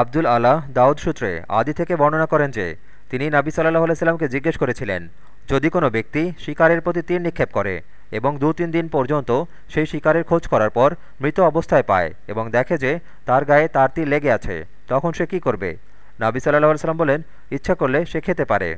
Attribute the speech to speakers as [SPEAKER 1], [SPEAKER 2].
[SPEAKER 1] আব্দুল আলাহ দাউদ সূত্রে আদি থেকে বর্ণনা করেন যে, তিনি নাবি সাল্লাহ আলাইসাল্লামকে জিজ্ঞেস করেছিলেন, যদি কোনো ব্যক্তি শিকারের প্রতি তীর নিক্ষেপ করে এবং দু তিন দিন পর্যন্ত সেই শিকারের খোঁজ করার পর মৃত অবস্থায় পায় এবং দেখে যে তার গায়ে তার তীর লেগে আছে, তখন সে কি করবে? নাবি সাল্লাহ সাল্লাম বলেন, ইচ্ছা করলে সে খেতে পারে।